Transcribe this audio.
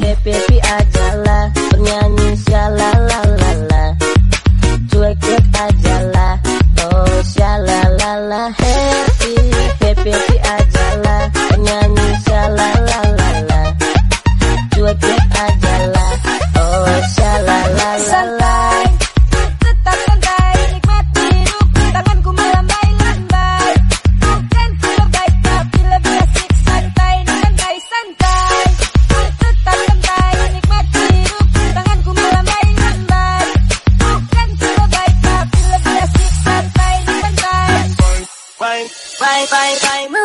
DPP ajalah bye bye bye.